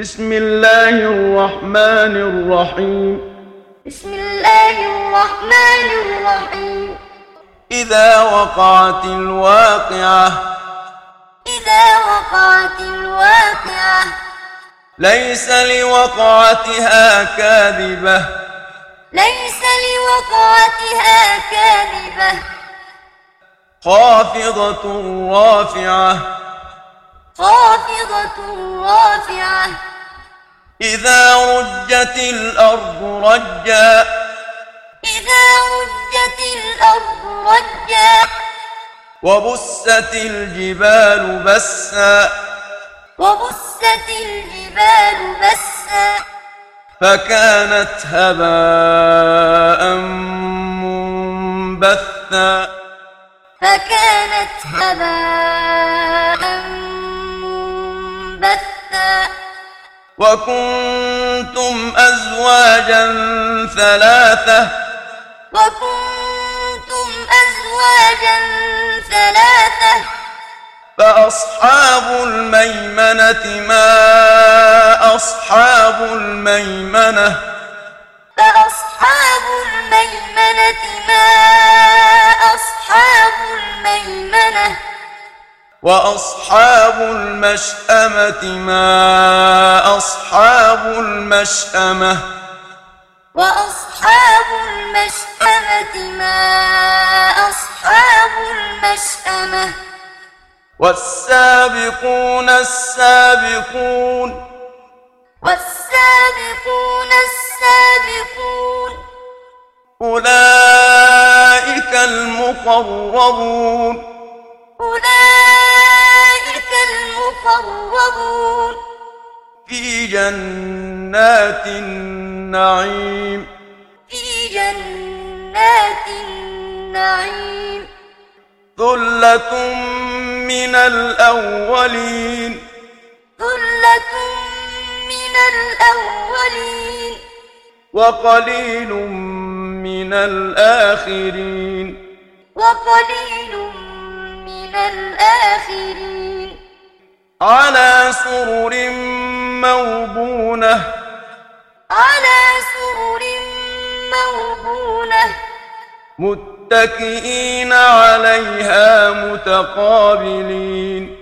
بسم الله الرحمن الرحيم بسم الله الرحمن الرحيم إذا وقعت الواقعة إذا وقعت الواقعة ليس لوقعتها كاذبة ليس لوقعتها كاذبة خافضة رافعة خافضة رافعة إذا رجت الأرض رجا. إذا رجت الأرض رجا. وبست الجبال بسا. وبست الجبال بسا. فكانت هباء منبثا. فكانت هباء منبثا. وكنتم أزواجا ثلاثة وكنتم أزواجا ثلاثة فأصحاب الميمنة ما أصحاب الميمنة فأصحاب الميمنة ما أصحاب الميمنة وأصحاب المشأمة ما أصحاب المشأمة وأصحاب المشأمة ما أصحاب المشأمة والسابقون السابقون والسابقون السابقون أولئك المقربون أولئك المقربون في جنات النعيم. في جنات النعيم. ثلة من الأولين. ثلة من الأولين. وقليل من الآخرين. وقليل من الآخرين. على سرر موضونة. على سرر موضونة. متكئين عليها متقابلين.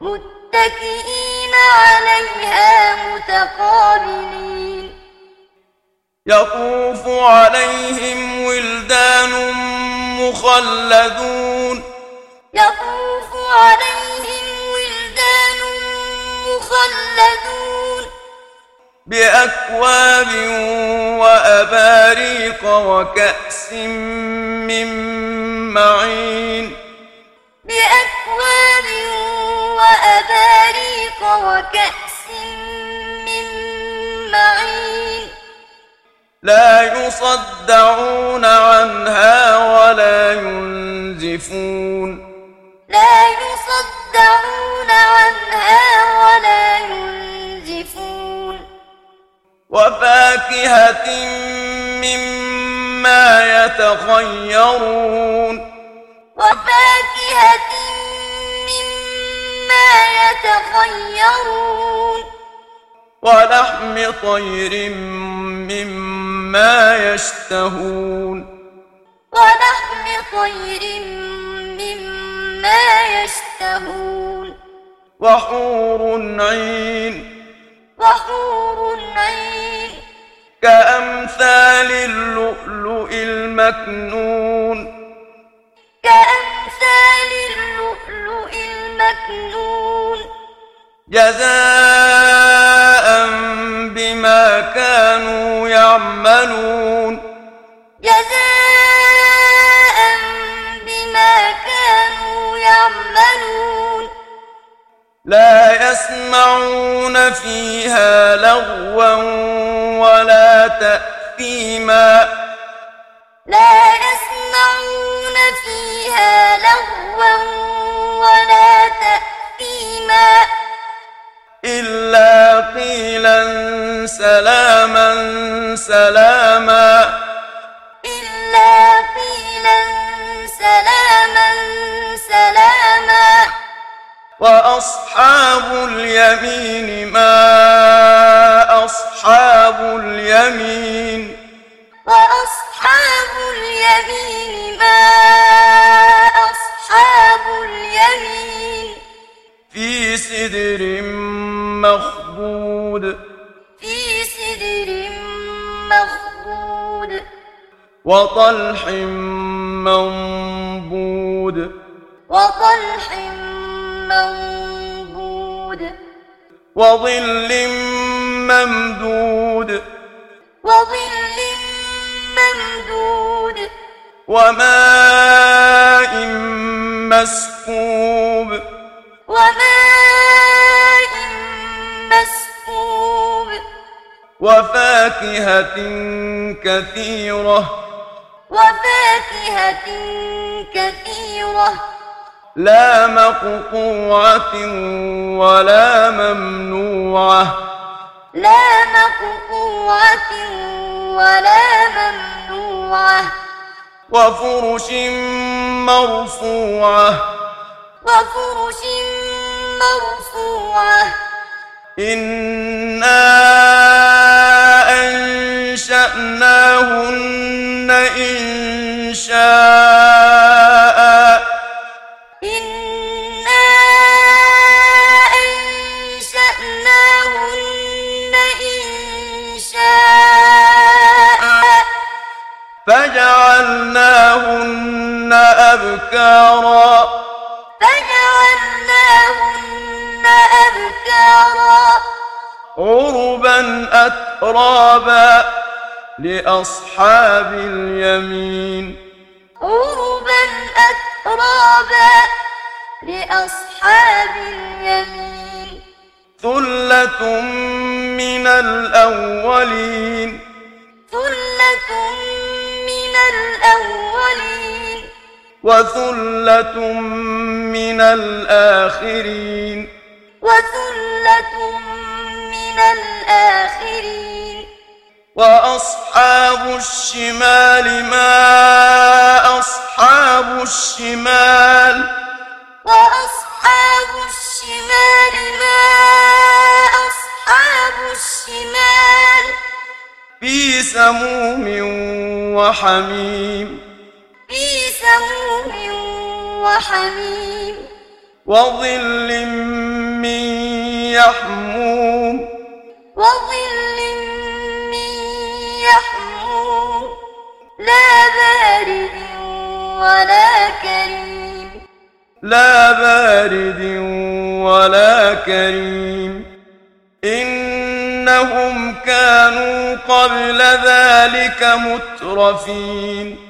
متكئين عليها متقابلين. يطوف عليهم ولدان مخلدون. يطوف عليهم مخلدون بأكواب وأباريق وكأس من معين. بأكواب وأباريق وكأس من معين. لا يصدعون عنها ولا ينزفون. لا يصدعون عنها ولا ينزفون. وفاكهة مما يتخيرون. وفاكهة مما يتخيرون. ولحم طير مما يشتهون. ولحم طير مما يشتهون وحور عين. وحور عين. كأمثال اللؤلؤ المكنون. كأمثال اللؤلؤ المكنون. جزاء بما كانوا يعملون. جزاء لا يسمعون فيها لغوا ولا تأثيما. لا يسمعون فيها لغوا ولا تأثيما. إلا قيلا سلاما سلاما. إلا قيلا سلاما سلاما. وأصحاب اليمين ما أصحاب اليمين وأصحاب اليمين ما أصحاب اليمين في سدر مخضود في سدر مخضود وطلح منضود وطلح منضود وظل ممدود. وظل ممدود. وماء مسكوب. وماء مسكوب. وفاكهة كثيرة. وفاكهة كثيرة. لا مقطوعة ولا ممنوعة. لا مقطوعة ولا ممنوعة. وفرش مرفوعة. وفرش مرفوعة. إنا أنشأناهن إن شاء أبكارا. فجعلناهن أبكارا. عربا أترابا لأصحاب اليمين. عربا أترابا لأصحاب اليمين. ثلة من الأولين. ثلة من الأولين. وثلة من الآخرين. وثلة من الآخرين. وأصحاب الشمال ما أصحاب الشمال. وأصحاب الشمال ما أصحاب الشمال. في سموم وحميم. في سموم وحميم وظل من يحموم. وظل من يحموم. لا بارد ولا كريم. لا بارد ولا كريم. إنهم كانوا قبل ذلك مترفين.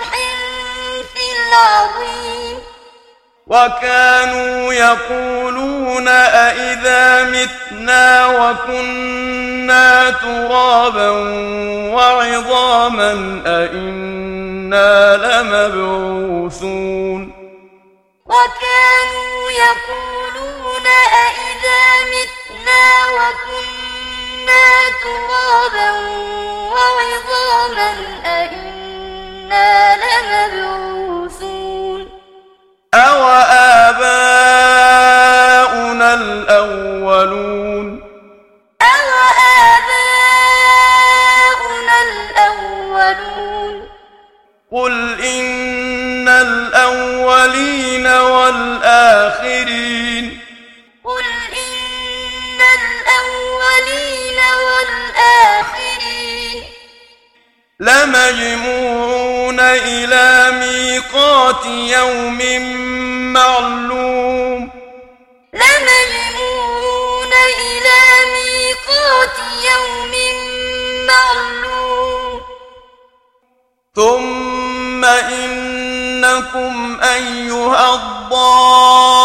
وكانوا يقولون أئذا متنا وكنا ترابا وعظاما أئنا لمبعوثون وكانوا يقولون أئذا متنا وكنا ترابا وعظاما أئنا لمبعوثون أو آباؤنا الأولون. أوآباؤنا الأولون. قل إن الأولين والآخرين. قل إن الأولين والآخرين. لمجموعون إلى ميقات يوم معلوم لمجموعون إلى ميقات يوم معلوم. ثم إنكم أيها الضالون.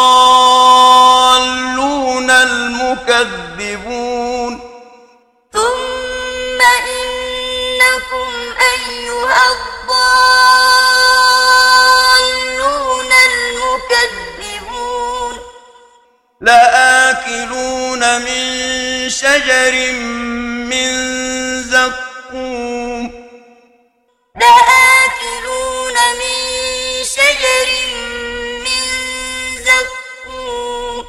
شجر من زقوم. لآكلون من شجر من زقوم.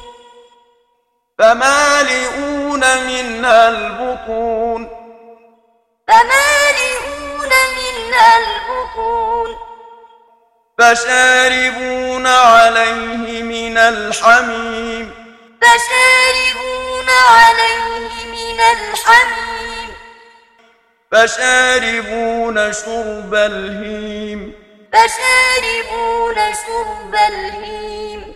فمالئون منها البطون. فمالئون منها البطون. فشاربون عليه من الحميم. فشاربون عليه من الحميم. فشاربون شرب الهيم. فشاربون شرب الهيم.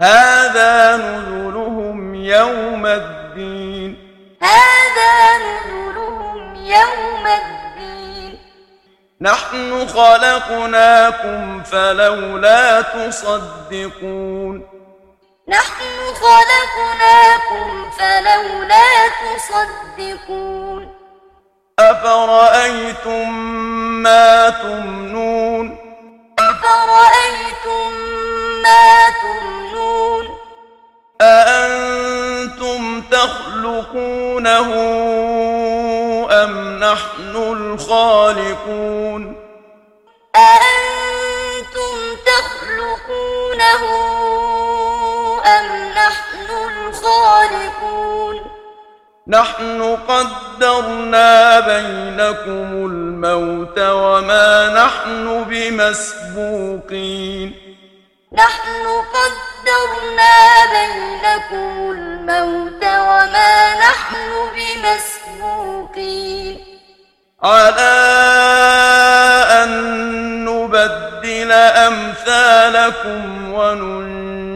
هذا نزلهم يوم الدين. هذا نزلهم يوم الدين. نحن خلقناكم فلولا تصدقون. خلقناكم فلولا تصدقون. أفرأيتم ما تمنون؟ أفرأيتم ما تمنون؟ أأنتم تخلقونه أم نحن الخالقون؟ أأنتم تخلقونه أم نحن الخالقون نحن قدرنا بينكم الموت وما نحن بمسبوقين. نحن قدرنا بينكم الموت وما نحن بمسبوقين. على أن نبدل أمثالكم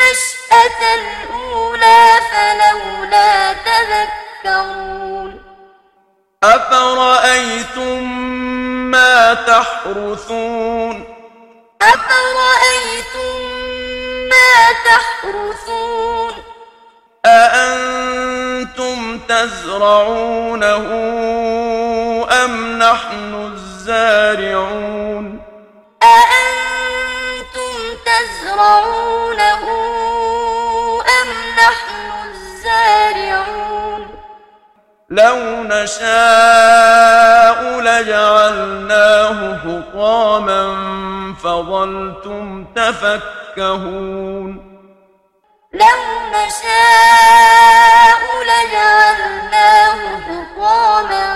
النشأة الأولى فلولا تذكرون. أفرأيتم ما تحرثون؟ أفرأيتم ما تحرثون؟ أأنتم تزرعونه أم نحن الزارعون؟ أأنتم تزرعونه لو نشاء لجعلناه حطاما فظلتم تفكهون. لو نشاء لجعلناه حطاما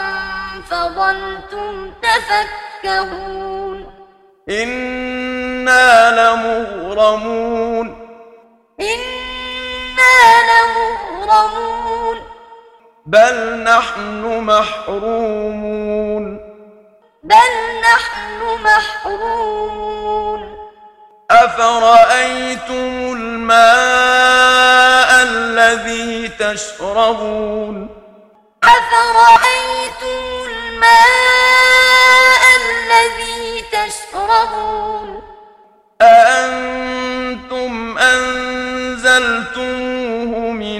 فظلتم تفكهون. إنا لمغرمون. إنا لمغرمون. بل نحن محرومون. بل نحن محرومون. أفرأيتم الماء الذي تشربون؟ أفرأيتم الماء الذي تشربون؟ أأنتم أنزلتموه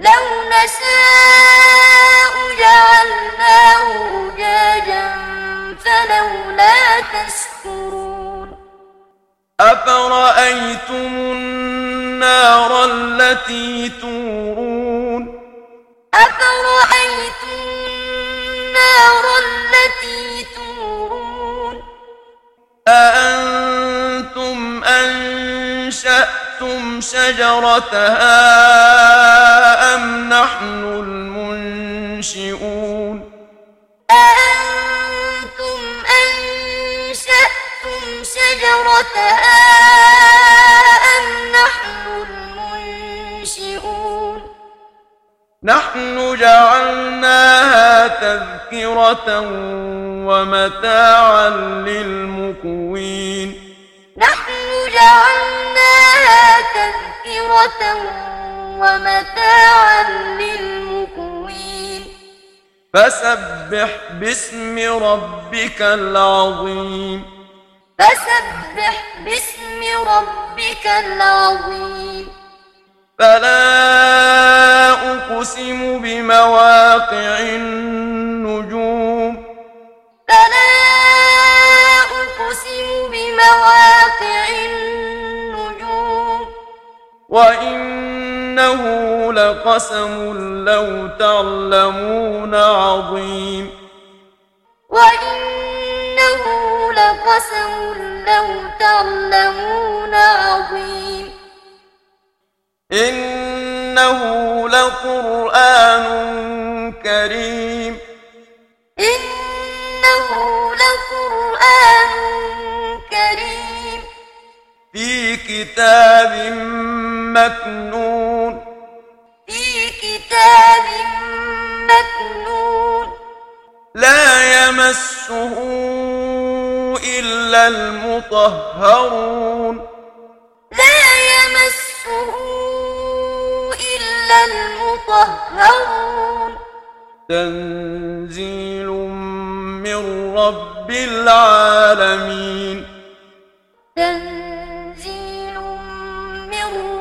لو نشاء جعلناه أجاجا فلولا تشكرون. أفرأيتم النار التي تورون؟ أفرأيتم النار التي تورون؟ أأنتم أنشأتم شجرتها أم نحن المنشئون أأنتم أنشأتم شجرتها أم نحن المنشئون نحن جعلناها تذكرة ومتاعا للمقوين نحن جعلناها تذكرة ومتاعا للمقوين. فسبح باسم ربك العظيم. فسبح باسم ربك العظيم. فلا أقسم بمواقع النجوم. وإنه لقسم لو تعلمون عظيم وإنه لقسم لو تعلمون عظيم إنه لقرآن كريم كتاب مكنون. في كتاب مكنون. لا يمسه إلا المطهرون. لا يمسه إلا المطهرون. تنزيل من رب العالمين. تنزيل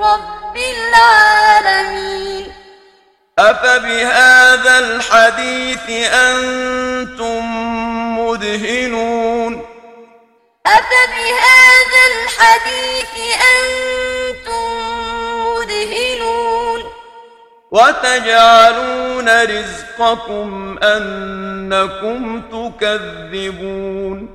رب العالمين. أفبهذا الحديث أنتم مدهنون؟ أفبهذا الحديث أنتم مدهنون. وتجعلون رزقكم أنكم تكذبون.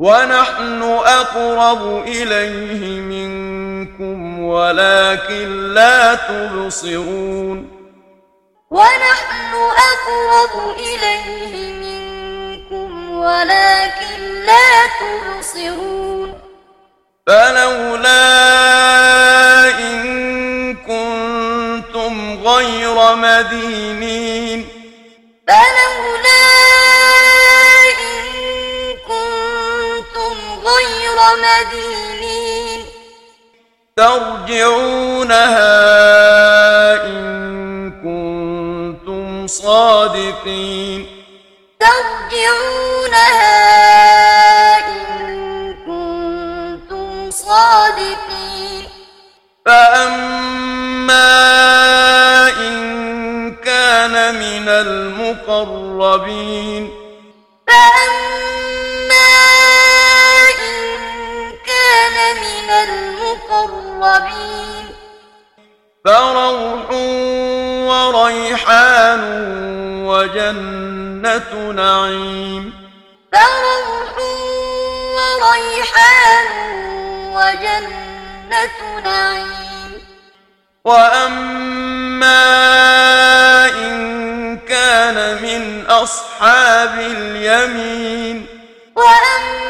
ونحن أقرب إليه منكم ولكن لا تبصرون. ونحن أقرب إليه منكم ولكن لا تبصرون. فلولا إن كنتم غير مدينين. فلولا مدينين. ترجعونها إن كنتم صادقين. ترجعونها إن كنتم صادقين. فأما إن كان من المقربين. المقربين فروح وريحان وجنة نعيم. فروح وريحان وجنة نعيم. وأما إن كان من أصحاب اليمين. وأما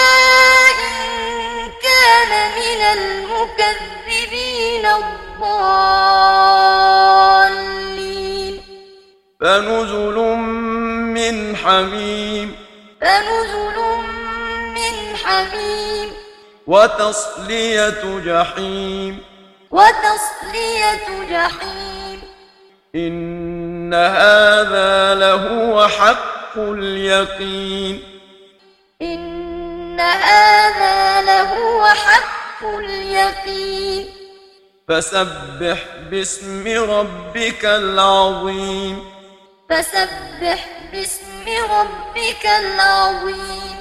من الضالين. فنزل من حميم. فنزل من حميم. وتصلية جحيم. وتصلية جحيم. إن هذا لهو حق اليقين. إن هذا لهو حق اليقين. فسبح باسم ربك العظيم. فسبح باسم ربك العظيم.